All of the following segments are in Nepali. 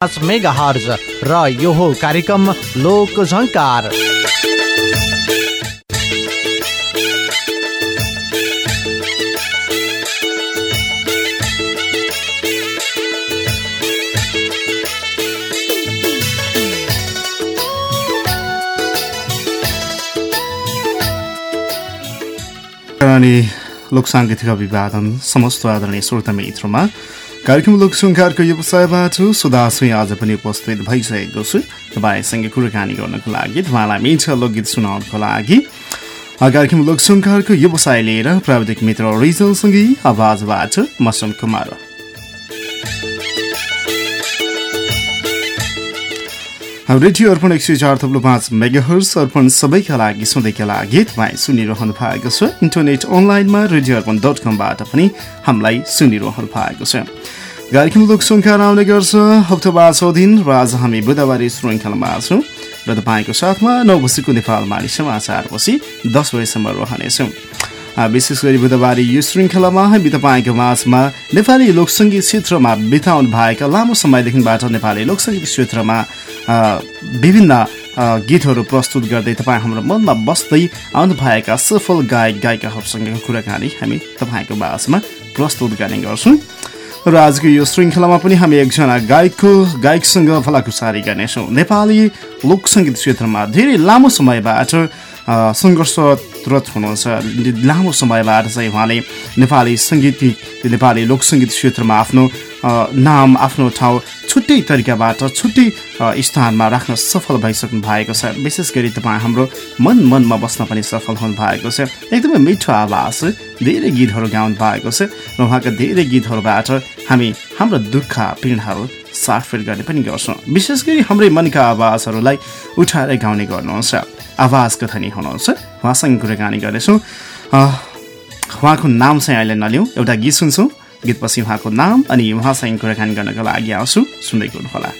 पाँच मेगा हर्ज र यो हो कार्यक्रम लोक झङ्कार अनि लोकसाङ्गीतिक अभिवादन समस्त आदरणीय श्रोता मित्रमा कार्यक्रम लोकसङ्कारको व्यवसायबाट सुधा सुई आज पनि उपस्थित भइसकेको छु। तपाईँसँग कुराकानी गर्नको लागि तपाईँलाई मिठा लोकगीत सुनाउनको लागि कार्यक्रम लोकसङ्कारको व्यवसाय लिएर प्राविधिक मित्र रिजलसँगै आवाजबाट मसन कुमार। रेडियो अर्पण एक सय चार थप्लो पाँच मेगाहर्स अर्पण सबैका लागि सधैँका लागि तपाईँ सुनिरहनु भएको छ। इन्टरनेट अनलाइनमा रेडियो अर्पण डट कमबाट पनि हामीलाई सुनिरहनु भएको छ। कार्यक्रम लोक सङ्ख्या आउने गर्छ हप्ताबार छ दिन र आज हामी बुधबार श्रृङ्खलामा छौँ र तपाईँको साथमा नौ बजीको नेपालमानी समाचारपछि दस बजीसम्म रहनेछौँ विशेष गरी बुधबार यो श्रृङ्खलामा हामी तपाईँको माझमा नेपाली लोकसङ्गीत क्षेत्रमा बिताउनु भएका लामो समयदेखिबाट नेपाली लोकसङ्गीत क्षेत्रमा विभिन्न गीतहरू प्रस्तुत गर्दै तपाईँ हाम्रो मनमा बस्दै आउनुभएका सफल गायक गायिकाहरूसँगको कुराकानी हामी तपाईँको माझमा प्रस्तुत गर्ने गर्छौँ र आजको यो श्रृङ्खलामा पनि हामी एकजना गायकको गायकसँग भलाकुसारी गर्नेछौँ नेपाली लोकसङ्गीत क्षेत्रमा धेरै लामो समयबाट सङ्घर्षरत हुनुहुन्छ। लामो समयबाट चाहिँ उहाँले नेपाली सङ्गीत नेपाली लोकसङ्गीत क्षेत्रमा आफ्नो नाम आफ्नो ठाउँ छुट्टै तरिकाबाट छुट्टै स्थानमा राख्न सफल भइसक्नु भएको छ। विशेष गरी तपाईँ हाम्रो मन मनमा बस्न पनि सफल हुनु भएको छ। एकदमै मिठो आवाज धेरै गीतहरू गाउनु भएको छ र उहाँका धेरै गीतहरूबाट हामी हाम्रो दुःख पीडाहरू साटफेट गर्ने पनि गर्छौँ। विशेष गरी हाम्रै मनका आवाजहरूलाई उठाएर गाउने गर्नुहुन्छ। आवाजको धनी हुनुहुन्छ। उहाँसँग कुराकानी गर्नेछौँ। उहाँको नाम चाहिँ अहिले नलिउँ एउटा गीत सुन्छौँ। गीतपछि उहाँको नाम अनि उहाँसँग कुराकानी गर्नको लागि आउँछु। सुन्दै गर्नुहोला।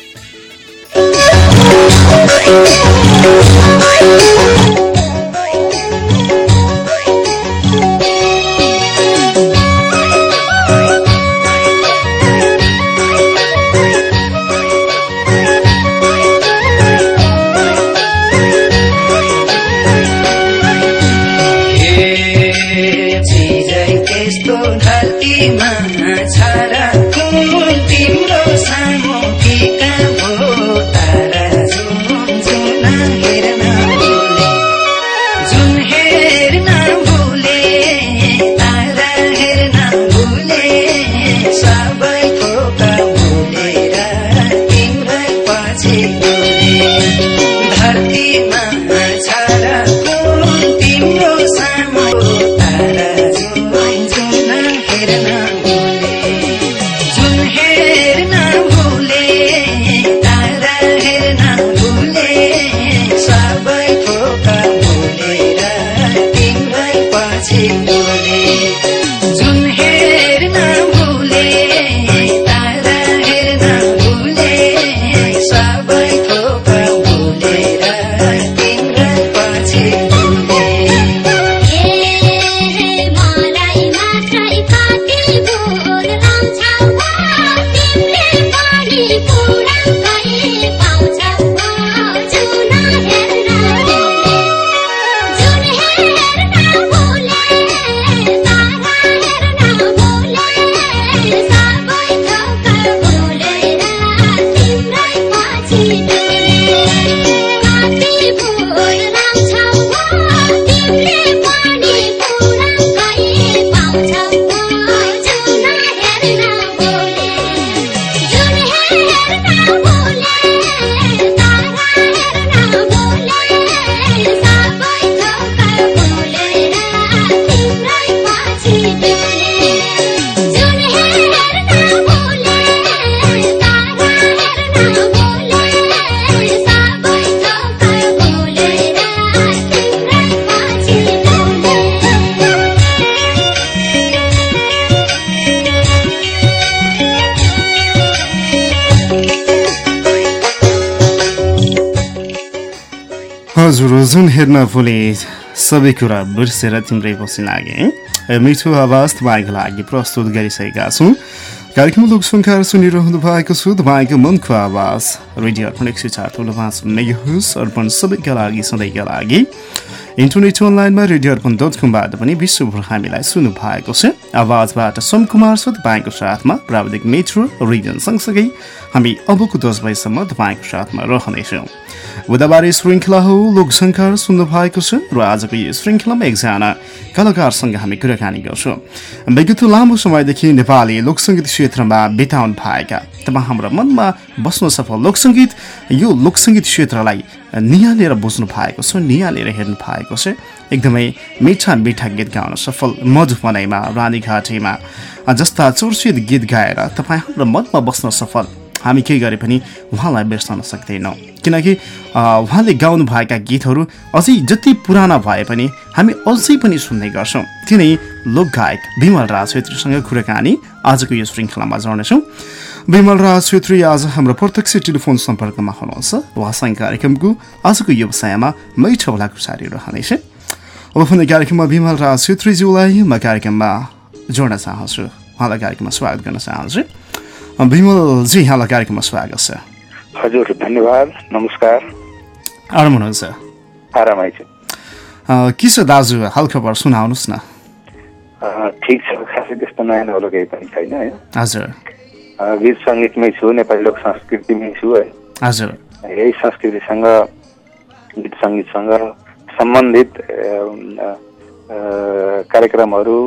हजुर जुन हेर्न भोलि सबै कुरा बिर्सेर तिम्रै पछि लागे मिठो आवाज तपाईँको लागि प्रस्तुत गरिसकेका छौँ। कार्यक्रम लोकसङ्कार सुनिरहनु भएको छु तपाईँको मनको आवाज रेडियो अर्पण एक सय चार ठुलो पाँच मेगाहुस अर्पण सबैका लागि सधैँका लागि। इन्टरनेट अनलाइनमा रेडियो अर्पण डट कमबाट पनि विश्वभर हामीलाई सुन्नु भएको छ। आवाजबाट सोम कुमार छ तपाईँको साथमा प्राविधिक मित्र रिजन सँगसँगै हामी अबको दस बजीसम्म तपाईँको साथमा रहनेछौँ। बुधबारे श्रृङ्खला हो लोकसङ्कार सुन्नु भएको छ र आजको यो श्रृङ्खलामा एकजना कलाकारसँग हामी कुराकानी गर्छौँ। विगत लामो समयदेखि नेपाली लोकसङ्गीत क्षेत्रमा बिताउनु भएका तपाईँ हाम्रो मनमा बस्न सफल लोकसङ्गीत यो लोकसङ्गीत क्षेत्रलाई निहालेर बुझ्नु भएको छ निहालेर हेर्नु भएको छ। एकदमै मिठा मिठा गीत गाउन सफल मधुबनाइमा रानीघाटीमा जस्ता चर्चित गीत गाएर तपाईँ हाम्रो मनमा बस्न सफल हामी केही गरे पनि उहाँलाई बिर्सन सक्दैनौँ। किनकि उहाँले गाउनुभएका गीतहरू अझै जति पुराना भए पनि हामी अझै पनि सुन्ने गर्छौँ। तिनै लोकगायक विमल राज छेत्रीसँग कुराकानी आजको यो श्रृङ्खलामा जोड्नेछौँ विमल राज छेत्री आज हाम्रो प्रत्यक्ष टेलिफोन सम्पर्कमा हुनुहुन्छ। उहाँसँग कार्यक्रमको आजको व्यवसायमा मैठो भलाकुसारी रहनेछ। अब पनि कार्यक्रममा विमल राज छेत्रीज्यूलाई म कार्यक्रममा जोड्न चाहन्छु। उहाँलाई कार्यक्रममा स्वागत गर्न चाहन्छु। विमलजी यहाँलाई कार्यक्रममा स्वागत छ हजुर धन्यवाद नमस्कार आराम हुनुहुन्छ आरामै छु के छ दाजु हालखबर सुनाउनुहोस् न ठिक छ खासै त्यस्तो नयाँ नौलो केही पनि छैन है हजुर गीत सङ्गीतमै छु नेपाली लोक संस्कृतिमै छु है हजुर यही संस्कृतिसँग गीत सङ्गीतसँग सम्बन्धित कार्यक्रमहरू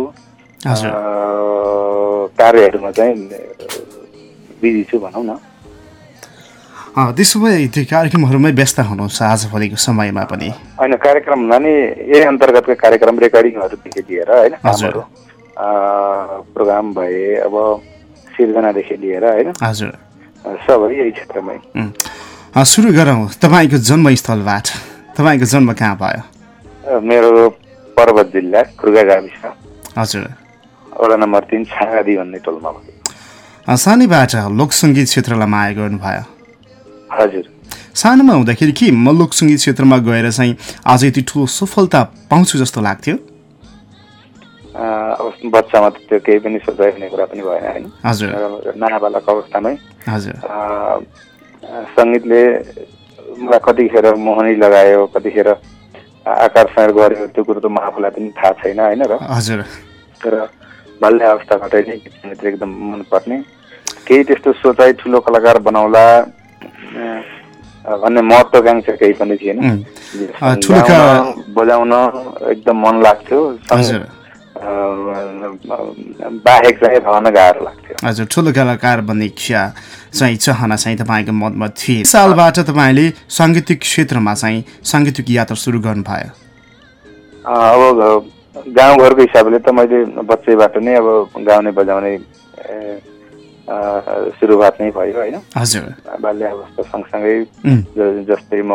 कार्यहरूमा चाहिँ बिजी छु भनौँ न। त्यसो भए त्यो कार्यक्रमहरूमै व्यस्त हुनुहुन्छ आजभोलिको समयमा पनि। होइन कार्यक्रम नि यही अन्तर्गतको कार्यक्रम रेकर्डिङहरूदेखि लिएर होइन कामहरू प्रोग्राम भए अब सिर्जनादेखि लिएर होइन। हजुर। सबै यही क्षेत्रमै। सुरु गरौँ। तपाईँको जन्मस्थलबाट। तपाईँको जन्म कहाँ भयो? मेरो पर्वत जिल्ला खुर्गा गाविस। हजुर। वडा नम्बर तिन छाँगादी भन्ने टोलमा भयो सानैबाट लोकसङ्गीत क्षेत्रलाई माया गर्नुभयो। हजुर। सानोमा हुँदाखेरि के म लोकसङ्गीत क्षेत्रमा गएर चाहिँ आज यति ठुलो सफलता पाउँछु जस्तो लाग्थ्यो। बच्चामा त त्यो केही पनि सोचाइ हुने कुरा पनि भएन होइन हजुर। नाबालक अवस्थामै। हजुर। सङ्गीतले मलाई कतिखेर मोहनी लगायो कतिखेर आकर्षण गर्यो त्यो कुरो त म आफूलाई पनि थाहा छैन होइन र? हजुर। तर बाल्य अवस्थाबाटै नै गीत सङ्गीत एकदम मनपर्ने। केही त्यस्तो सोचाइ ठुलो कलाकार बनाउला भन्ने महत्त्वकाङ्क्षा केही पनि थिएन। बजाउन एकदम मन लाग्थ्यो बाहेक चाहिँ रहन गाह्रो लाग्थ्यो। हजुर ठुलो कलाकार बन्ने इच्छा चाहिँ चाहना चाहिँ तपाईँको मनमा थिए। सालबाट तपाईँले साङ्गीतिक क्षेत्रमा चाहिँ साङ्गीतिक यात्रा सुरु गर्नुभयो। अब गाउँघरको हिसाबले त मैले बच्चैबाट नै अब गाउने बजाउने सुरुवात नै भयो होइन। हजुर। बाल्य अवस्था सँगसँगै जस्तै म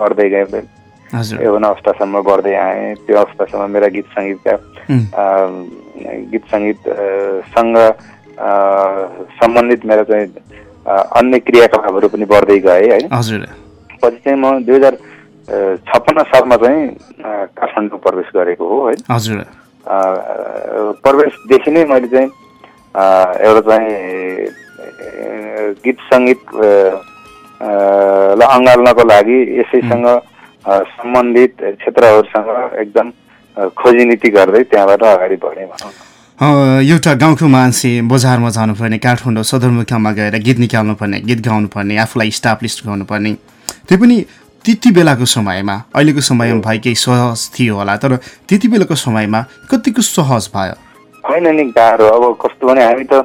पढ्दै गएँ यौवन अवस्थासम्म बढ्दै आएँ। त्यो अवस्थासम्म मेरा गीत सङ्गीतका गीत सङ्गीतसँग सम्बन्धित मेरो चाहिँ अन्य क्रियाकलापहरू पनि बढ्दै गए होइन। पछि चाहिँ म दुई हजार छप्पन्न सालमा चाहिँ काठमाडौँ प्रवेश गरेको हो है। हजुर। प्रवेशदेखि नै मैले चाहिँ एउटा चाहिँ गीत सङ्गीत अँगाल्नको लागि यसैसँग सम्बन्धित क्षेत्रहरूसँग एकदम खोजी नीति गर्दै त्यहाँबाट अगाडि बढेँ भनौँ एउटा गाउँको मान्छे बजारमा जानुपर्ने काठमाडौँ सदरमुकाममा गएर गीत निकाल्नुपर्ने गीत गाउनुपर्ने आफूलाई इस्टाब्लिस गर्नुपर्ने। त्यो पनि त्यति बेलाको समयमा अहिलेको समयमा भाइ केही सहज थियो होला तर त्यति बेलाको समयमा कतिको सहज भयो? होइन नि गाह्रो। अब कस्तो भने हामी त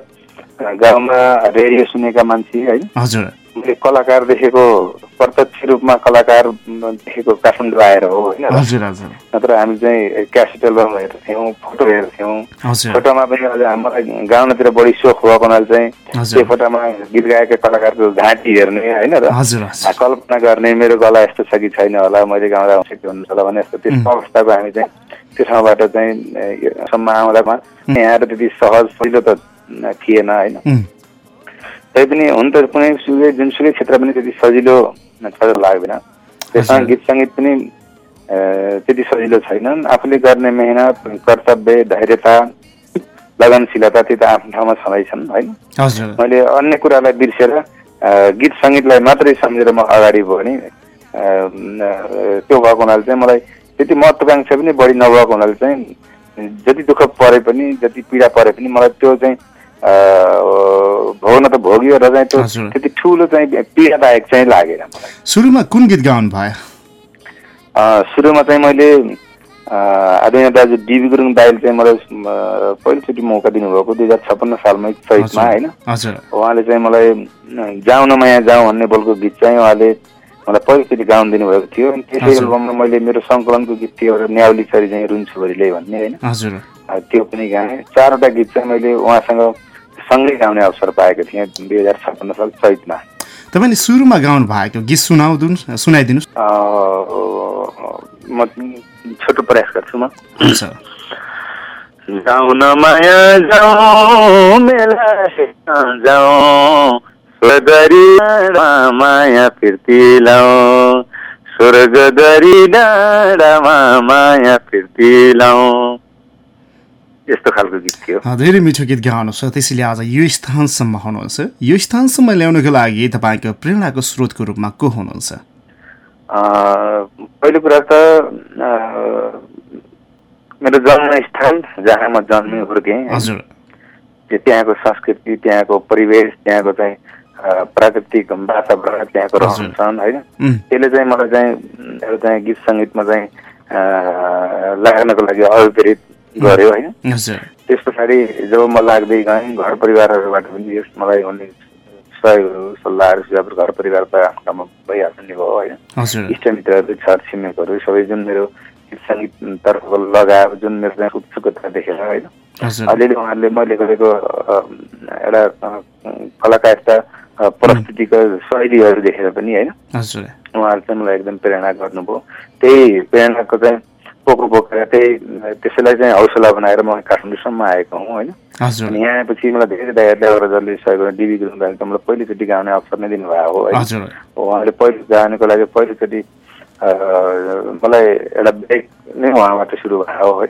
गाउँमा रेडियो सुनेका मान्छे होइन हजुर। मैले कलाकार देखेको प्रत्यक्ष रूपमा कलाकार देखेको काठमाडौँ आएर हो होइन? नत्र हामी चाहिँ क्यासेट एल्बम हेर्थ्यौँ फोटो हेर्थ्यौँ। फोटोमा पनि अझ मलाई गाउनतिर बढी सोख भएको हुनाले चाहिँ त्यो फोटोमा गीत गाएका कलाकारको घाँटी हेर्ने होइन र कल्पना गर्ने मेरो गला यस्तो छ कि छैन होला मैले गाउँदा हुन्छ हुन्छ होला भने यस्तो त्यस्तो अवस्थाको हामी चाहिँ त्यो ठाउँबाट चाहिँ सम्म आउँदामा। यहाँ त्यति सहज सजिलो त थिएन होइन? तैपनि हुन त कुनै सुकै जुनसुकै क्षेत्र पनि त्यति सजिलो सजिलो लाग्दैन। त्यसमा गीत सङ्गीत पनि त्यति सजिलो छैनन् आफूले गर्ने मेहनत कर्तव्य धैर्यता लगनशीलता त्यो त आफ्नो ठाउँमा छँदैछन् होइन? मैले अन्य कुरालाई बिर्सेर गीत सङ्गीतलाई मात्रै सम्झेर म अगाडि भयो भने त्यो भएको हुनाले चाहिँ मलाई त्यति महत्त्वकाङ्क्षा पनि बढी नभएको हुनाले चाहिँ जति दुःख परे पनि जति पीडा परे पनि मलाई त्यो चाहिँ भोग्न त भोग्यो र चाहिँ त्यो त्यति ठुलो चाहिँ पीडादायक चाहिँ लागेन मलाई। सुरुमा कुन गीत गाउनु भयो? सुरुमा चाहिँ मैले आदरणीय दाजु डिबी गुरुङ दाइले चाहिँ मलाई पहिलोचोटि मौका दिनुभएको दुई हजार छप्पन्न सालमै चैतमा होइन? उहाँले चाहिँ मलाई जाउँ न माया जाउँ भन्ने बोलको गीत चाहिँ उहाँले मलाई पहिलोचोटि गाउनु दिनुभएको थियो। अनि त्यसै एल्बममा मैले मेरो सङ्कलनको गीत थियो एउटा न्याउली छरी चाहिँ रुन्छु भरिले भन्ने होइन? त्यो पनि गाएँ। चारवटा गीत चाहिँ मैले उहाँसँग सँगै गाउने अवसर पाएको थिएँ दुई हजार छप्पन्न साल चैतमा। तपाईँले सुरुमा गाउनु भएको गीत सुनाउनु सुनाइदिनुहोस्। म छोटो प्रयास गर्छु म। जाउन माया जाउँ मेला जाउँ स्वर्गरी माया फिर्ती लाउँ स्वर्ग दरी डाँडामा माया फिर्ती लाउँ। यस्तो खालको गीत थियो। धेरै मिठो गीत गाउनुहुन्छ त्यसैले आज यो स्थानसम्म हुनुहुन्छ। यो स्थानसम्म ल्याउनको लागि तपाईँको प्रेरणाको स्रोतको रूपमा को हुनुहुन्छ? पहिलो कुरा त मेरो जन्मस्थान जहाँ म जन्मेँ हुर्केँ। हजुर। त्यहाँको संस्कृति त्यहाँको परिवेश त्यहाँको चाहिँ प्राकृतिक वातावरण त्यहाँको रहन्छन् होइन? त्यसले चाहिँ मलाई चाहिँ एउटा चाहिँ गीत सङ्गीतमा चाहिँ लाग्नको लागि अभिप्रेरित गर्यो होइन। त्यस पछाडि जब म लाग्दै गएँ घर परिवारहरूबाट पनि यस मलाई हुने सहयोगहरू सल्लाहहरू सुझावहरू घर परिवार त आफ्नो ठाउँमा भइहाल्छ नि भयो होइन। इष्टमित्रहरू छर छिमेकहरू सबै जुन मेरो गीत सङ्गीततर्फ लगाएर जुन मेरो चाहिँ उत्सुकता देखेर होइन। अलिअलि उहाँहरूले मैले गरेको एउटा कलाकारिता प्रस्तुतिको शैलीहरू देखेर पनि होइन। उहाँहरूले चाहिँ मलाई एकदम प्रेरणा गर्नुभयो। त्यही प्रेरणाको चाहिँ पोको बोकेर त्यही त्यसैलाई चाहिँ हौसला बनाएर म काठमाडौँसम्म आएको हुँ होइन। अनि यहाँ आएपछि मलाई धेरै दाइहरूले जसले सहयोग डिबी गुरुङ दाइले त मलाई पहिलोचोटि गाउने अवसर नै दिनुभएको हो है उहाँले पहिलो गाउनको लागि पहिलोचोटि मलाई एउटा ब्रेक नै उहाँबाट सुरु भयो है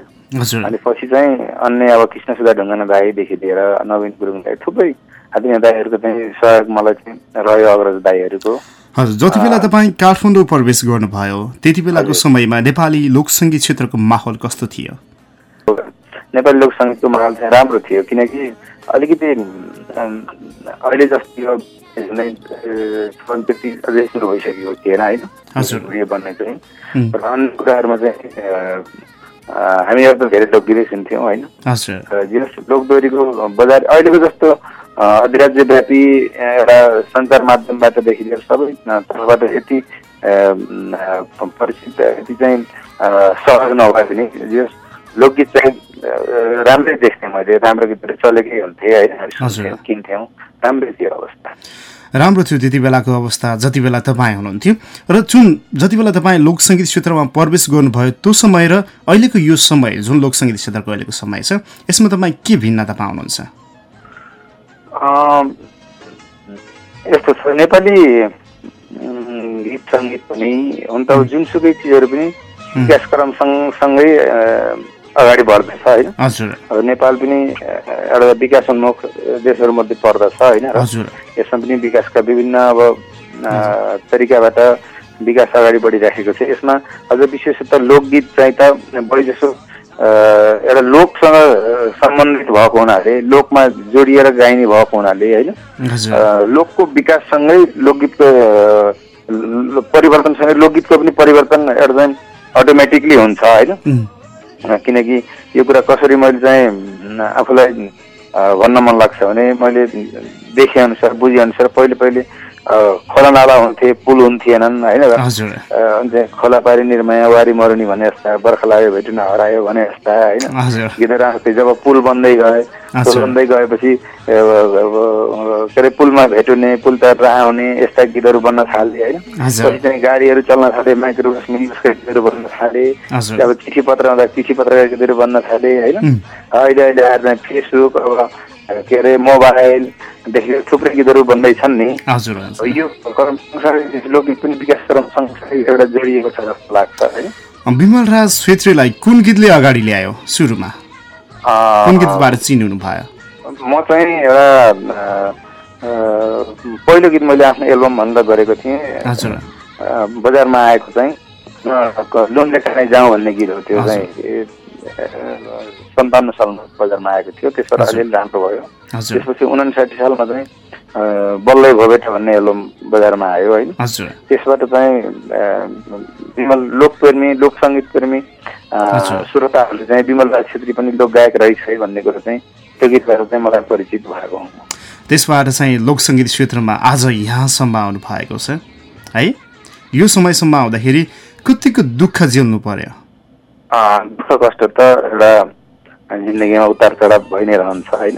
अनि पछि चाहिँ अन्य अब कृष्ण सुधा ढुङ्गाना दाईदेखि लिएर नवीन गुरुङ दाई थुप्रै आदि दाईहरूको चाहिँ सहयोग मलाई चाहिँ रह्यो अग्रज दाईहरूको। हजुर जति बेला तपाईँ काठमाडौँ प्रवेश गर्नुभयो त्यति बेलाको समयमा नेपाली लोकसङ्गीत क्षेत्रको माहौल कस्तो थियो? नेपाली लोकसङ्गीतको माहौल चाहिँ राम्रो थियो किनकि अलिकति अहिले जस्तो त्यति अझै सुरु भइसकेको थिएन होइन उयो बन्ने चाहिँ। र अन्य कुराहरूमा चाहिँ हामीहरू त धेरै लोकगीतै सुन्थ्यौँ होइन। लोकदोहोरीको बजार अहिलेको जस्तो अधिराज्यव्यापी एउटा सञ्चार माध्यमबाटदेखि लिएर सबै तर्फबाट यति परिचित यति चाहिँ सहज नभए पनि यस लोकगीत चाहिँ राम्रै देख्थेँ मैले राम्रो गीतहरू चलेकै हुन्थे होइन किन्थ्यौँ राम्रै थियो अवस्था. राम्रो थियो त्यति बेलाको अवस्था जति बेला तपाईँ हुनुहुन्थ्यो. र जुन जति बेला तपाईँ लोकसङ्गीत क्षेत्रमा प्रवेश गर्नुभयो त्यो समय र अहिलेको यो समय जुन लोकसङ्गीत क्षेत्रको अहिलेको समय छ यसमा तपाईँ के भिन्नता पाउनुहुन्छ? यस्तो छ नेपाली गीत सङ्गीत पनि हुन त जुनसुकै चिजहरू पनि विकासक्रम सँगसँगै अगाडि बढ्दैछ होइन? नेपाल पनि एउटा विकासोन्मुख देशहरूमध्ये पर्दछ होइन? यसमा पनि विकासका विभिन्न अब तरिकाबाट विकास अगाडि बढिराखेको छ। यसमा अझ विशेषतः लोकगीत चाहिँ त बढी जसो एउटा लोकसँग सम्बन्धित भएको हुनाले लोकमा जोडिएर गाइने भएको हुनाले होइन? लोकको विकाससँगै लोकगीतको परिवर्तनसँगै लोकगीतको पनि परिवर्तन एउटा चाहिँ अटोमेटिकली हुन्छ होइन? किनकि यो कुरा कसरी मैले चाहिँ आफूलाई भन्न मन लाग्छ भने मैले देखेअनुसार बुझेअनुसार पहिले पहिले खोला नाला हुन्थे पुल हुन्थेनन् होइन खोला पारी निर्माया वारी मरुनी भने जस्ता बर्खा लाग्यो भेटिन हरायो भने जस्ता होइन। गीतहरू आउँथे जब पुल बन्दै गए बन्दै गएपछि के अरे पुलमा भेटुने पुल त आउने यस्ता गीतहरू बन्न थाले होइन? पछि चाहिँ गाडीहरू चल्न थाले मिनिबसका गीतहरू बन्न थाले अब चिठी पत्र आउँदा चिठी पत्रका गीतहरू बन्न थाले होइन? अहिले अहिले आएर चाहिँ फेसबुक अब के अरे मोबाइलदेखि थुप्रै गीतहरू बन्दैछन् नि। हजुर यो कर्म सँगसँगै लोकगीत पनि विकास कर्म सँगसँगै एउटा जोडिएको छ जस्तो लाग्छ होइन? विमल राज छेत्रीलाई कुन गीतले अगाडि ल्यायो सुरुमा? कुन गीतबाट चिन्नु भयो? म चाहिँ एउटा पहिलो गीत मैले आफ्नो एल्बम भन्दा गरेको थिएँ। हजुर। बजारमा आएको चाहिँ लोन खाने जाउँ भन्ने गीत हो त्यो चाहिँ। सन्ताउन्न सालमा बजारमा आएको थियो त्यसबाट अलिअलि राम्रो भयो। त्यसपछि उनासाठी सालमा चाहिँ बल्लै भोबेटा भन्ने एल्बम बजारमा आयो होइन। त्यसबाट चाहिँ विमल लोकप्रेमी लोक सङ्गीत प्रेमी श्रोताहरूले चाहिँ विमल राज छेत्री पनि लोक गायक रहेछ है भन्ने कुरो चाहिँ त्यो गीतबाट चाहिँ मलाई परिचित भएको त्यसबाट चाहिँ लोकसङ्गीत क्षेत्रमा आज यहाँसम्म आउनु भएको छ है? यो समयसम्म आउँदाखेरि कतिको दुःख झेल्नु पर्यो? दुःख कष्ट त एउटा जिन्दगीमा उतार चढाव भइ नै रहन्छ होइन?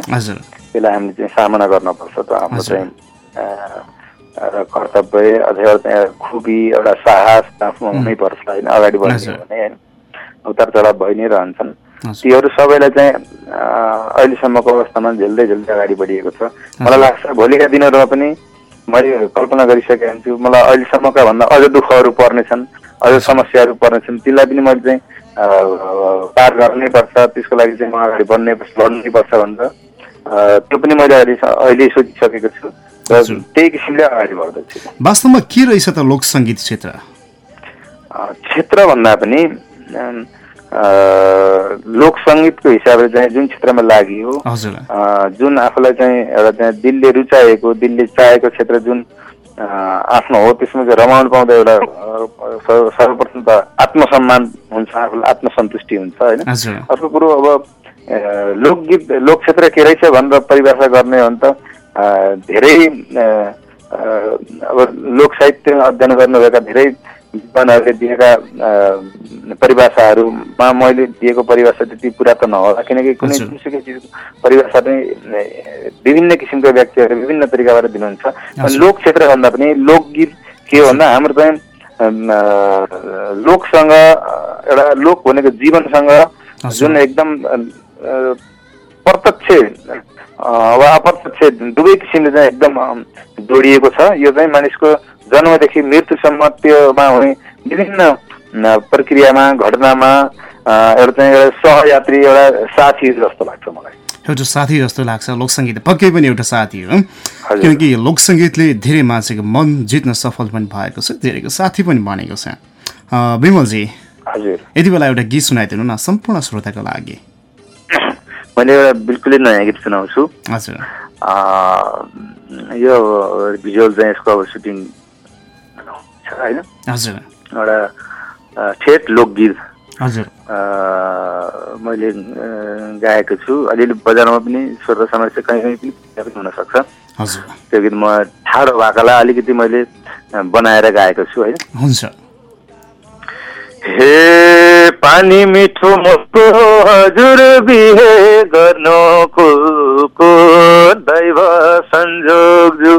त्यसलाई हामीले चाहिँ सामना गर्नुपर्छ त हाम्रो चाहिँ कर्तव्य अझै एउटा खुबी एउटा साहस आफ्नो हुनैपर्छ होइन? अगाडि बढ्ने भने होइन? उतार चढाव भइ नै रहन्छन्। तीहरू सबैलाई चाहिँ अहिलेसम्मको अवस्थामा झेल्दै झेल्दै अगाडि बढिएको छ। मलाई लाग्छ भोलिका दिनहरूमा पनि मैले कल्पना गरिसकेको हुन्छु मलाई अहिलेसम्मका भन्दा अझ दुःखहरू पर्नेछन् अझ समस्याहरू पर्नेछन् तिनलाई पनि मैले चाहिँ पार गर्नै पर्छ त्यसको लागि चाहिँ म अगाडि बढ्नै लड्नै पर्छ भनेर त्यो पनि मैले अहिले अहिले सोचिसकेको छु। र त्यही किसिमले अगाडि बढ्दैछु। वास्तवमा के रहेछ त लोक सङ्गीत क्षेत्र? क्षेत्र भन्दा पनि लोक सङ्गीतको हिसाबले चाहिँ जुन क्षेत्रमा लागि जुन आफूलाई चाहिँ एउटा त्यहाँ दिलले रुचाएको दिलले चाहेको क्षेत्र जुन आफ्नो हो त्यसमा चाहिँ रमाउनु पाउँदा एउटा सर्वप्रथम त आत्मसम्मान हुन्छ आफूलाई आत्मसन्तुष्टि हुन्छ होइन? अर्को कुरो अब लोकगीत लोक क्षेत्र के रहेछ भनेर परिभाषा गर्ने हो भने त धेरै अब लोक साहित्य अध्ययन गर्नुभएका धेरै विद्वानहरूले दिएका परिभाषाहरूमा मैले दिएको परिभाषा त्यति पुरा त नहोला किनकि कुनै जुनसुकै चिजको परिभाषा चाहिँ विभिन्न किसिमका व्यक्तिहरू विभिन्न तरिकाबाट दिनुहुन्छ। लोक क्षेत्र भन्दा पनि लोकगीत के हो भन्दा हाम्रो चाहिँ लोकसँग एउटा लोक भनेको जीवनसँग जुन एकदम प्रत्यक्ष वा अप्रत्यक्ष दुवै किसिमले चाहिँ एकदम जोडिएको छ। यो चाहिँ मानिसको जन्मदेखि मृत्युसम्म त्योमा हुने विभिन्न प्रक्रियामा घटनामा एउटा चाहिँ एउटा सहयात्री एउटा साथी जस्तो लाग्छ मलाई। एउटा साथी जस्तो लाग्छ लोकसङ्गीत। पक्कै पनि एउटा साथी हो। किनकि लोकसङ्गीतले धेरै मान्छेको मन जित्न सफल पनि भएको छ धेरैको साथी पनि बनेको छ। विमलजी। हजुर। यति बेला एउटा गीत सुनाइदिनु न सम्पूर्ण श्रोताको लागि। मैले एउटा बिल्कुलै नयाँ गीत सुनाउँछु। हजुर। यो भिजुअल चाहिँ यसको अब सुटिङ होइन? एउटा ठेट लोकगीत। हजुर। मैले गाएको छु। अलिअलि बजारमा पनि श्रोता समस्या कहीँ कहीँ पनि हुनसक्छ। त्यो गीत म ठाडो भएकोलाई अलिकति मैले बनाएर गाएको छु होइन? हुन्छ। हे पानी मिठो मोको हजुर बिहे गर्नुको दैव संजोग जु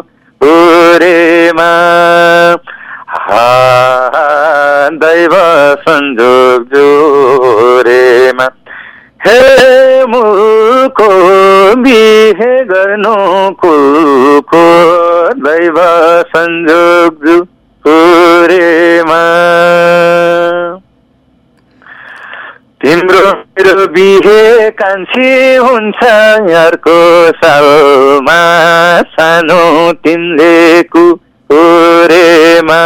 दैव संजोग जोरेमा। हे मुको बिहे गर्नु कुलको दैव संजोग जोरेमा। तिम्रो मेरो बिहे कान्छी हुन्छ अर्को सालमा सानो तिमीले कु ओरेमा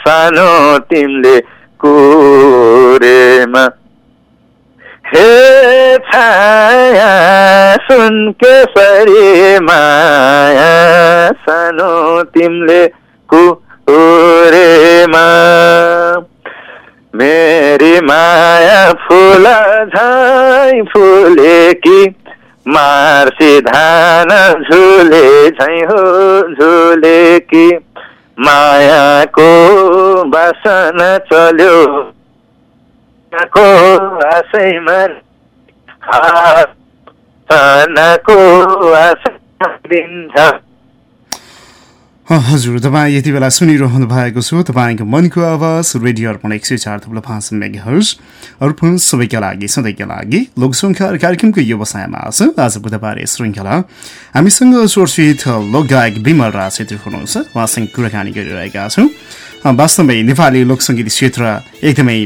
सानो तिमीले कुरेमा हे छाया सुन केसरी माया। सानो तिमीले कुरेमा मेरी माया फुल झै फुले कि मार्सी धान झुले झै हो झुले कि मायाको बासन चल्यो। को आशैमा आशा दिन्छ हजुर तपाईँ यति बेला सुनिरहनु भएको छु। तपाईँको मनको आवाज रेडियो अर्पण एक सय चार थप्लो पाँच अर्पण सबैका लागि सधैँका लागि लोकसङ्ख्या कार्यक्रमको व्यवसायमा छ आज बुधबार श्रृङ्खला। हामीसँग चर्चित लोकगायक विमल राज छेत्री हुनुहुन्छ। उहाँसँग कुराकानी गरिरहेका छौँ। वास्तवमै नेपाली लोकसङ्गीत क्षेत्र एकदमै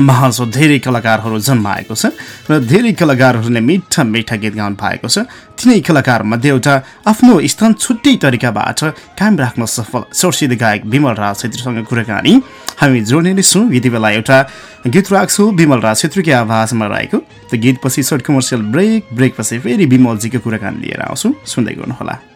महाज धेरै कलाकारहरू जन्माएको छ र धेरै कलाकारहरूले मिठा मिठा गीत गाउनु भएको छ। तिनै कलाकारमध्ये एउटा आफ्नो स्थान छुट्टै तरिकाबाट कायम राख्न सफल चर्चित गायक विमल राज छेत्रीसँग कुराकानी। हामी जोड्ने नै छौँ। यति बेला एउटा गीत राख्छौँ विमल राज छेत्रीकै आवाजमा रहेको। त्यो गीतपछि सर्ट कमर्सियल ब्रेक ब्रेकपछि फेरि विमलजीको कुराकानी लिएर आउँछु। सुन्दै गर्नुहोला।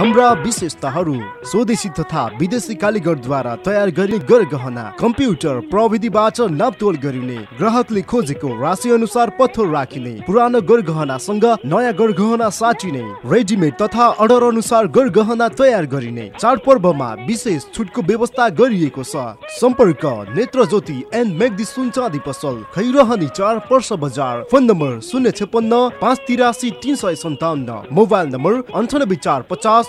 हाम्रा विशेषताहरू स्वदेशी तथा विदेशी कालीगरद्वारा तयार गरिने गहना कम्प्युटर प्रविधिबाट नापतोल गरिने ग्राहकले खोजेको राशि अनुसार पत्थर राखिने पुरानो गरगहनासँग नयाँ गरगहना साटिने रेडिमेड तथा अर्डर अनुसार गरगहना तयार गरिने चाडपर्वमा विशेष छुटको व्यवस्था गरिएको छ। सम्पर्क नेत्र ज्योति एन्ड मेग्दी सुन चाँदी पसल खैरहनी चार पर्स बजार फोन नम्बर शून्य छपन्न पाँच तिरासी तिन सय सन्ताउन्न मोबाइल नम्बर अन्ठानब्बे चार पचास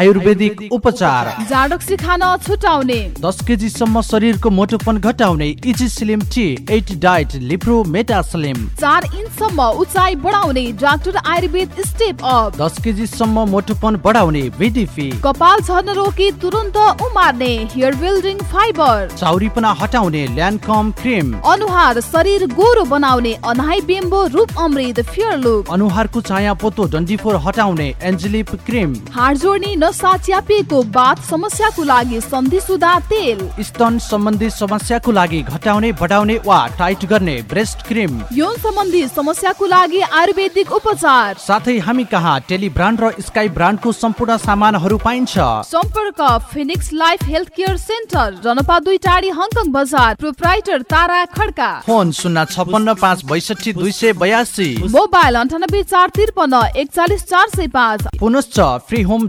आयुर्वेदिक उपचार। जाडक्सी खान छुटाउने। दस केजीसम्म शरीरको मोटोपन घटाउने easy slim tea eight diet लिप्रो meta slim चार इन्चसम्म उचाइ बढाउने डाक्टर आयुर्वेद स्टेप अप। दस केजीसम्म मोटोपन बढाउने बिडिपी कपाल झर्न रोकी तुरन्त उमार्ने हेयर बिल्डिङ फाइबर। चाउरीपना हटाउने ल्यान्डकम क्रिम अनुहार शरीर गोरो बनाउने अनाइ बेम्बो रूप अमृत फियर लुक अनुहारको चाया पोतो डन्डीफोर हटाउने एन्जेलिप क्रिम हाड जोड्ने नसा च्यापिएको बाथ समस्याको लागि सन्धि सुधा तेल। स्तन सम्बन्धी समस्याको लागि घटाउने बढाउने वा टाइट गर्ने ब्रेस्ट क्रिम। यौन सम्बन्धी समस्याको लागि आयुर्वेदिक उपचार। साथै हामी कहाँ टेली ब्रान्ड र स्काई ब्रान्डको सम्पूर्ण सामानहरू पाइन्छ। सम्पर्क Phoenix life health care centre जनपा दुई टाढी हङकङ बजार प्रोप्राइटर तारा खड्का। फोन शून्य छपन्न पाँच बैसठी दुई सय बयासी। मोबाइल अन्ठानब्बे चार त्रिपन्न एकचालिस चार सय पाँच। पुनश्च फ्री होम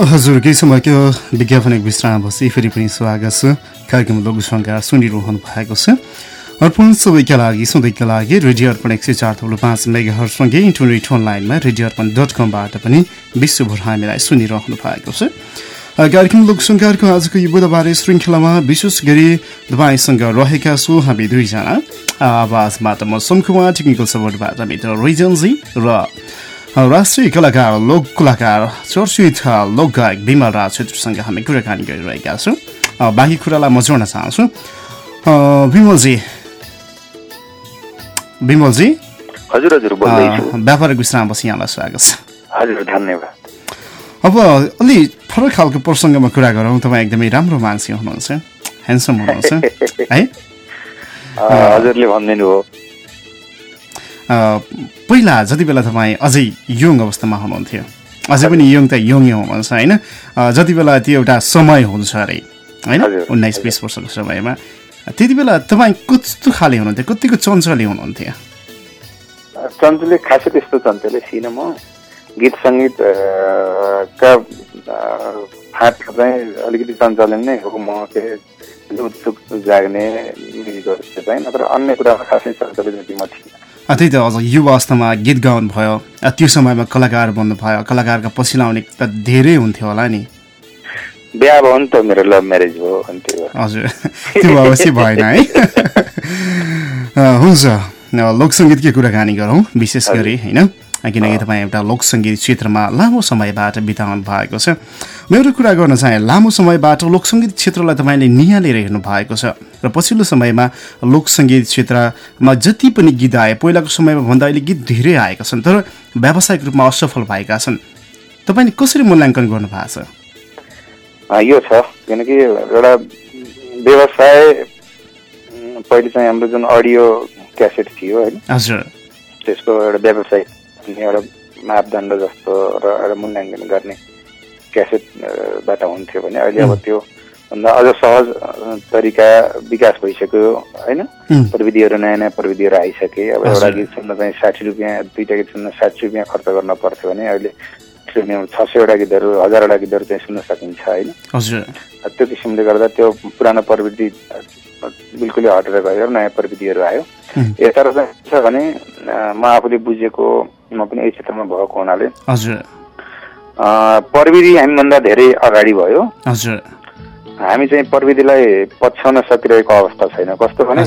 हजुर केही समयको विज्ञापन एक विश्रामपछि फेरि पनि स्वागत छ। कार्यक्रम लोकसङ्कार सुनिरहनु भएको छ। अर्पण सबैका लागि सधैँका लागि रेडियो अर्पण एक सय चार थप्लो पाँच मेगाहरूसँगै इन्टरनेट अनलाइनमा रेडियो अर्पण डट कमबाट पनि विश्वभर हामीलाई सुनिरहनु भएको छ। कार्यक्रम लोकसङ्कारको आजको यो बुधबारे श्रृङ्खलामा विशेष गरी तपाईँसँग रहेका छौँ हामी दुईजना। आवाजबाट म सोमकुमार टेक्निकल सपोर्टबाट मित्र रिजनजी र राष्ट्रिय कलाकार लोक कलाकार चर्चित लोकगायक विमल राज छेत्रीसँग हामी कुराकानी गरिरहेका छौँ। बाँकी कुरालाई म जोड्न चाहन्छु। विमलजी विमलजी हजुर हजुर व्यापारिक विश्रामपछि यहाँलाई स्वागत छ। हजुर धन्यवाद। अब अलि फरक खालको प्रसङ्गमा कुरा गरौँ तपाईँ एकदमै राम्रो मान्छे हुनुहुन्छ ह्यान्डसम हुनुहुन्छ है? हजुरले भनिदिनु हो। पहिला जति बेला तपाईँ अझै यङ अवस्थामा हुनुहुन्थ्यो अझै पनि यङ त यङै हुनुहुन्छ होइन? जति बेला त्यो एउटा समय हुन्छ अरे होइन? उन्नाइस बिस वर्षको समयमा त्यति बेला तपाईँ कस्तो खाले हुनुहुन्थ्यो? कतिको चञ्चले हुनुहुन्थ्यो? चञ्चले खासै त्यस्तो चञ्चले थिइनँ म। गीत सङ्गीत का चाहिँ अलिकति चञ्चलन नै हो। म के उत्सुक जाग्ने म्युजिकहरू चाहिँ नत्र अन्य कुरामा खासै चञ्चले जति म थिइनँ त्यही त अझ युवा अवस्थामा गीत गाउनु भयो त्यो समयमा कलाकार बन्नु भयो कलाकारका पछि लाउने त धेरै हुन्थ्यो होला नि। बिहा भयो नि त मेरो लभ म्यारेज भयो हजुर त्यो अवश्य भएन है। हुन्छ। लोकसङ्गीतकै कुराकानी गरौँ विशेष गरी होइन? किनकि तपाईँ एउटा लोकसङ्गीत क्षेत्रमा लामो समयबाट बिताउनु भएको छ। म एउटा कुरा गर्न चाहेँ लामो समयबाट लोकसङ्गीत क्षेत्रलाई तपाईँले निहालेर हेर्नु भएको छ। र पछिल्लो समयमा लोकसङ्गीत क्षेत्रमा जति पनि गीत आए पहिलाको समयमा भन्दा अहिले गीत धेरै आएका छन् तर व्यावसायिक रूपमा असफल भएका छन्। तपाईँले कसरी मूल्याङ्कन गर्नु भएको छ यो छ। किनकि एउटा व्यवसाय पहिले चाहिँ हाम्रो जुन अडियो क्यासेट थियो होइन? हजुर। त्यसको एउटा व्यवसाय एउटा मापदण्ड जस्तो र एउटा मूल्याङ्कन गर्ने क्यासेटबाट हुन्थ्यो भने अहिले अब त्यो भन्दा अझ सहज तरिका विकास भइसक्यो होइन? प्रविधिहरू नयाँ नयाँ प्रविधिहरू आइसके अब एउटा गीत सुन्न चाहिँ साठी रुपियाँ दुईवटा गीत सुन्न साठी रुपियाँ खर्च गर्न पर्थ्यो भने अहिले छ सयवटा गीतहरू हजारवटा गीतहरू चाहिँ सुन्न सकिन्छ होइन? त्यो किसिमले गर्दा त्यो पुरानो प्रविधि बिल्कुलै हटेर गयो नयाँ प्रविधिहरू आयो। यता चाहिँ छ भने म आफूले बुझेको म पनि यही क्षेत्रमा भएको हुनाले। हजुर। प्रविधि हामीभन्दा धेरै अगाडि भयो। हजुर। हामी चाहिँ प्रविधिलाई पछ्याउन सकिरहेको अवस्था छैन। कस्तो भने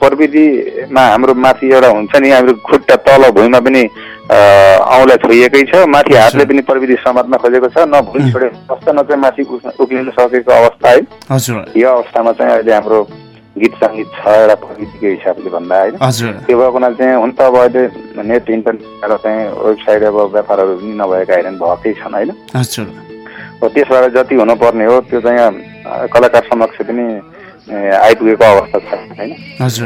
प्रविधिमा हाम्रो माथि एउटा हुन्छ नि हाम्रो खुट्टा तल भुइँमा पनि औँला छोइएकै छ। माथि हातले पनि प्रविधि समात्न खोजेको छ। न भुइँ छोडे अवस्था न चाहिँ माथि उक्लिन सकेको अवस्था है। यो अवस्थामा चाहिँ अहिले हाम्रो गीत सङ्गीत छ एउटा प्रविधिको हिसाबले भन्दा होइन। त्यो भएको हुनाले चाहिँ हुन त अब अहिले नेट इन्टरनेट चाहिँ वेबसाइट अब व्यापारहरू पनि नभएका होइन भएकै छन् होइन। त्यसबाट जति हुनुपर्ने हो त्यो चाहिँ कलाकार समक्ष पनि आइपुगेको अवस्था छ होइन।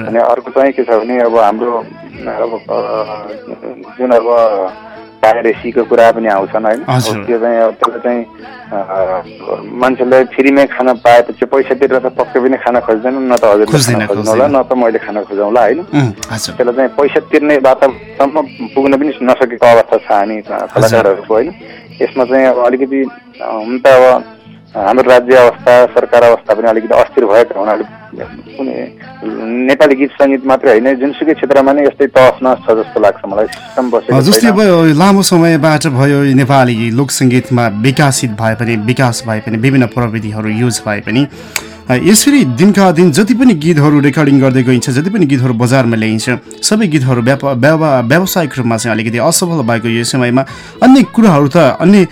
अनि अर्को चाहिँ के छ भने अब हाम्रो अब जुन अब पाइरेसीको कुरा पनि आउँछन् होइन? त्यो चाहिँ त्यसलाई चाहिँ मान्छेलाई फ्रीमै खाना पाएपछि पैसा तिरेर त पक्कै पनि खाना खोज्दैन न त हजुरले खाना खोज्नु होला न त मैले खाना खोजाउँला होइन? त्यसलाई चाहिँ पैसा तिर्ने वातावरणसम्म पुग्न पनि नसकेको अवस्था छ हामी कलाकारहरूको होइन? यसमा चाहिँ अब अलिकति हुन त अब हाम्रो राज्य अवस्था सरकार अवस्था पनि अलिकति अस्थिर भएको हुनाले कुनै नेपाली गीत सङ्गीत मात्रै होइन जुनसुकै क्षेत्रमा नै यस्तै तहस नहस छ जस्तो लाग्छ मलाई। सिस्टम बसेको जस्तै भयो लामो समयबाट भयो नेपाली लोकसङ्गीतमा विकासित भए पनि विकास भए पनि विभिन्न प्रविधिहरू युज भए पनि। यसरी दिनका दिन जति पनि गीतहरू रेकर्डिङ गर्दै गइन्छ जति पनि गीतहरू बजारमा ल्याइन्छ सबै गीतहरू व्यावसायिक रूपमा चाहिँ अलिकति असफल भएको यो समयमा अन्य कुराहरू त अन्य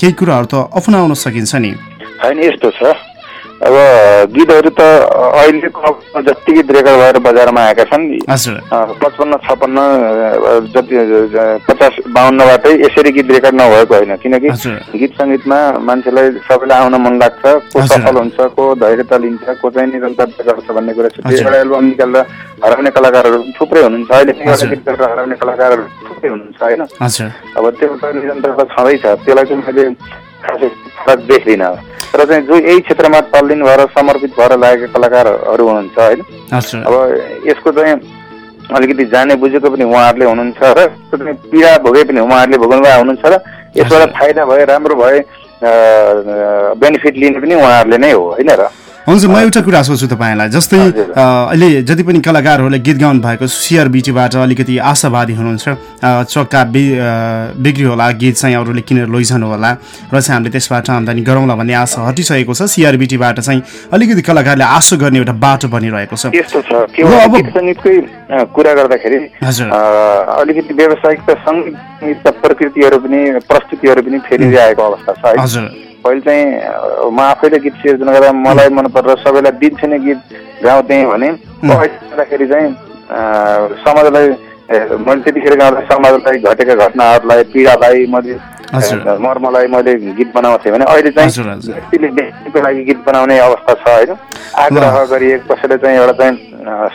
केही कुराहरू त अपनाउन सकिन्छ नि। होइन यस्तो छ। अब गीतहरू त अहिलेको जति गीत रेकर्ड भएर बजारमा आएका छन् पचपन्न छपन्न जति पचास बाहन्नबाटै यसरी गीत रेकर्ड नभएको होइन। किनकि गीत सङ्गीतमा मान्छेलाई सबैलाई आउन मन लाग्छ को सफल हुन्छ को धैर्यता लिन्छ को चाहिँ निरन्तरता गर्छ भन्ने कुरा छ। एउटा एल्बम निकाल्दा हराउने कलाकारहरू थुप्रै हुनुहुन्छ। अहिले गीत गरेर हराउने कलाकारहरू थुप्रै हुनुहुन्छ होइन? अब त्यो त निरन्तरता छँदैछ। त्यसलाई चाहिँ मैले फरक देख्दिनँ। र चाहिँ जो यही क्षेत्रमा तल्लीन भएर समर्पित भएर लागेका कलाकारहरू हुनुहुन्छ होइन? अब यसको चाहिँ अलिकति जाने बुझेको पनि उहाँहरूले हुनुहुन्छ र पीडा भोगे पनि उहाँहरूले भोग्नु भए हुनुहुन्छ र यसबाट फाइदा भए राम्रो भए बेनिफिट लिने पनि उहाँहरूले नै हो होइन र? हुन्छ म एउटा कुरा सोध्छु तपाईँलाई जस्तै अहिले जति पनि कलाकारहरूले गीत गाउनु भएको सिआरबिटीबाट अलिकति आशावादी हुनुहुन्छ चक्का बि बिग्री होला गीत चाहिँ अरूले किनेर लैजानु होला र चाहिँ हामीले त्यसबाट आम्दानी गरौँला भन्ने आशा हटिसकेको छ। सिआरबिटीबाट चाहिँ अलिकति कलाकारले आशा गर्ने एउटा बाटो बनिरहेको छ। यस्तो छ सङ्गीतकै कुरा गर्दाखेरि अलिकति व्यावसायिक त सङ्गीत प्रकृतिहरू पनि प्रस्तुतिहरू पनि फेरिरहेको अवस्था छ हजुर। पहिले चाहिँ म आफैले गीत सिर्जना गर्दा मलाई मन परेर सबैलाई दिन्छ नि गीत गाउँथेँ भने गर्दाखेरि चाहिँ समाजलाई मैले त्यतिखेर गाउँदा समाजलाई घटेका घटनाहरूलाई पीडालाई मैले मर्मलाई मैले गीत बनाउँथेँ भने अहिले चाहिँ व्यक्तिले व्यक्तिको लागि गीत बनाउने अवस्था छ होइन? आग्रह गरिएको कसैले चाहिँ एउटा चाहिँ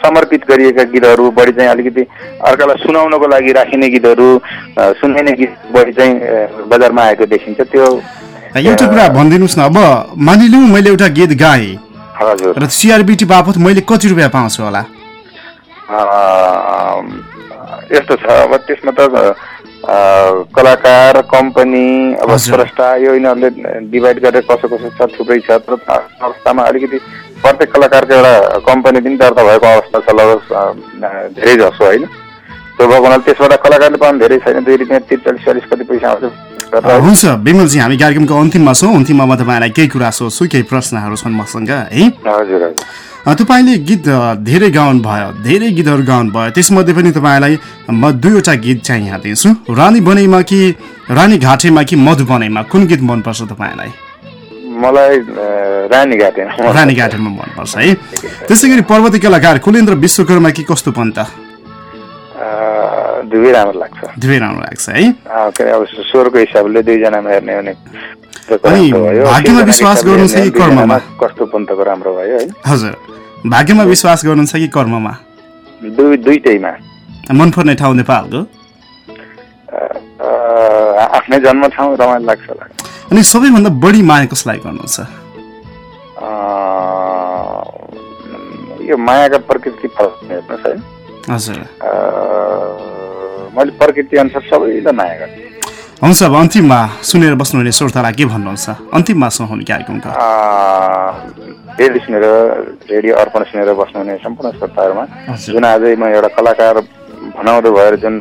समर्पित गरिएका गीतहरू बढी चाहिँ अलिकति अर्कालाई सुनाउनको लागि राखिने गीतहरू सुनाइने गीत बढी चाहिँ बजारमा आएको देखिन्छ। त्यो एउटा कुरा भनिदिनुहोस् न अब मानिलिउँ मैले एउटा गीत गाएँ। र सिआरबिटी बापत मैले कति रुपियाँ पाउँछु होला? यस्तो छ अब त्यसमा त कलाकार कम्पनी अब स्रष्टा यो यिनीहरूले डिभाइड गरेर कसो कसो छ थुप्रै छ तर अवस्थामा अलिकति प्रत्येक कलाकारको एउटा कम्पनी पनि दर्ता भएको अवस्था छ लगभग धेरै जसो होइन? भएको हुनाले त्यसबाट कलाकारले पाउनु धेरै छैन दुई रुपियाँ त्रिचालिस चालिस कति पैसा आउँछ हुन्छ विमलजी हामी कार्यक्रमको अन्तिममा छौँ अन्तिममा म तपाईँलाई केही कुरा सोध्छु केही प्रश्नहरू छन् मसँग है हजुर तपाईँले गीत धेरै गाउनु भयो धेरै गीतहरू गाउनु भयो त्यसमध्ये पनि तपाईँलाई म दुईवटा गीत चाहिँ यहाँ दिन्छु रानी बनैमा कि रानी घाटेमा कि मधु बनैमा कुन गीत मनपर्छ तपाईँलाई मलाई रानी घाटेमा रानी घाटेमा मनपर्छ है त्यसै गरी पर्वती कलाकार कुलेन्द्र विश्वकर्मा कि कस्तो पन्त दुवै राम्रो लाग्छ। दुवै राम्रो लाग्छ है? अब स्वरको हिसाबले दुईजनामा हेर्ने भने भाग्यमा विश्वास गर्नु छ कि कर्ममा? कस्तो पन्तको राम्रो भयो है? हजुर। भाग्यमा विश्वास गर्नु छ कि कर्ममा? दुई दुईटैमा। मनपर्ने ठाउँ नेपालको? आफ्नै जन्म ठाउँ रमाइलो लाग्छ अनि सबैभन्दा बढी माया कसलाई गर्नुहुन्छ? यो मायाका प्रकृति फरक हेर्नुहोस् है। हजुर। मैले प्रकृति अनुसार सबैलाई माया गर्छु हुन्छ अब अन्तिममा सुनेर बस्नुहुने श्रोतालाई के भन्नुहुन्छ? अन्तिममा सुनाउने कार्यक्रमका रेडियो सुनेर रेडियो अर्पण सुनेर बस्नुहुने सम्पूर्ण श्रोताहरूमा। जुन आजै म एउटा कलाकार भनाउँदो भएर जुन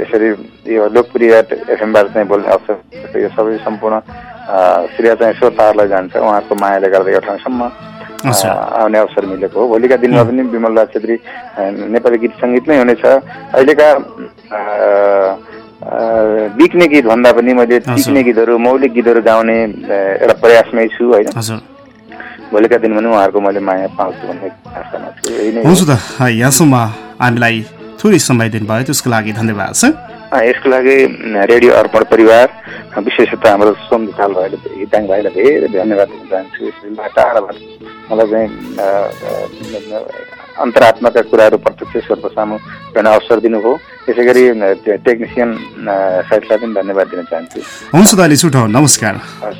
यसरी यो लोकप्रिय एफएमबाट चाहिँ बोल्ने अवसर यो सबै सम्पूर्ण श्रेय चाहिँ श्रोताहरूलाई जान्छ। उहाँको मायाले गर्दा यो ठाउँसम्म आउने अवसर मिलेको हो। भोलिका दिनमा पनि विमल राज छेत्री नेपाली गीत सङ्गीतमै हुनेछ। अहिलेका बिक्ने गीत भन्दा पनि मैले टिक्ने गीतहरू मौलिक गीतहरू गाउने एउटा प्रयासमै छु होइन। भोलिका दिनमा पनि उहाँहरूको मैले माया पाउँछु भन्ने आशामा छु। हुन्छ त। यहाँसम्म हामीलाई थोरै समय दिनुभयो त्यसको लागि धन्यवाद छ यसको लागि रेडियो अर्पण परिवार विशेषतः हाम्रो सोम ढाल भाइले हिताङ भाइलाई धेरै धन्यवाद दिन चाहन्छु टाढाबाट मलाई चाहिँ अन्तरात्माका कुराहरू प्रत्यक्ष स्वरूप सामु गर्न अवसर दिनुभयो। त्यसै गरी टेक्निसियन साइडलाई पनि धन्यवाद दिन चाहन्छु। हुन्छ दाली छुटाउ नमस्कार।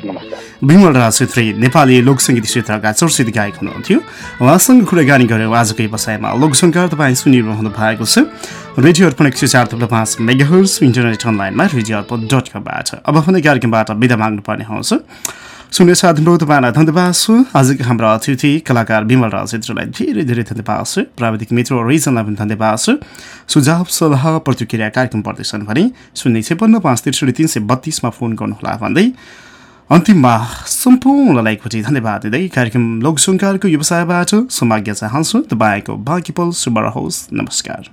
नमस्कार। विमल राज छेत्री नेपाली लोकसङ्गीत क्षेत्रका चर्चित गायक हुनुहुन्थ्यो। उहाँसँग कुराकानी गरेर आजकै बसाइमा लोकसङ्कार तपाईँ सुनिरहनु भएको छ। रेडियो अर्पण एक सय चार थप्लो पाँच मेगाहर्स इन्टरनेट अनलाइनमा रेडियो अर्पण डट कमबाट। अब पनि कार्यक्रमबाट बिदा माग्नुपर्ने हुन्छ सुन्ने साधन तपाईँलाई धन्यवाद छु आजको हाम्रो अतिथि कलाकार विमल राज क्षेत्रलाई धेरै धेरै धन्यवाद छ प्राविधिक मित्र रिजनलाई पनि धन्यवाद छ सुझाव सल्लाह प्रतिक्रिया कार्यक्रम पर्दैछन् भने शून्य छेपन्न पाँच त्रिसठी तिन सय बत्तिसमा फोन गर्नुहोला भन्दै अन्तिममा सम्पूर्णलाई एकपट्टि धन्यवाद दिँदै कार्यक्रम लोकसङ्कारको व्यवसायबाट समाज्ञा चाहन्छु। तपाईँको बाँकी पल शुभ रहोस्। नमस्कार।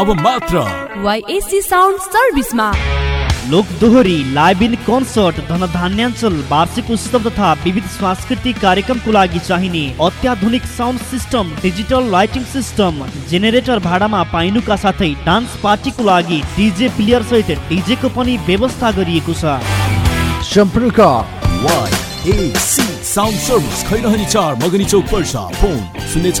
अब मात्र वाइएससी साउन्ड सर्भिसमा। लोक दोहोरी लाइभ इन कन्सर्ट धनधान्याञ्चल वार्षिक उत्सव तथा विविध सांस्कृतिक कार्यक्रमको लागि चाहिने अत्याधुनिक sound system digital lighting system generator भाडामा पाइनुका साथै डान्स पार्टीको लागि डिजे प्लेयर सहित डिजेको पनि व्यवस्था गरिएको छ। सम्पर्क। साउन्ड सर्भिस खैरहनी चार मगनी चौक पर्सा फोन शून्य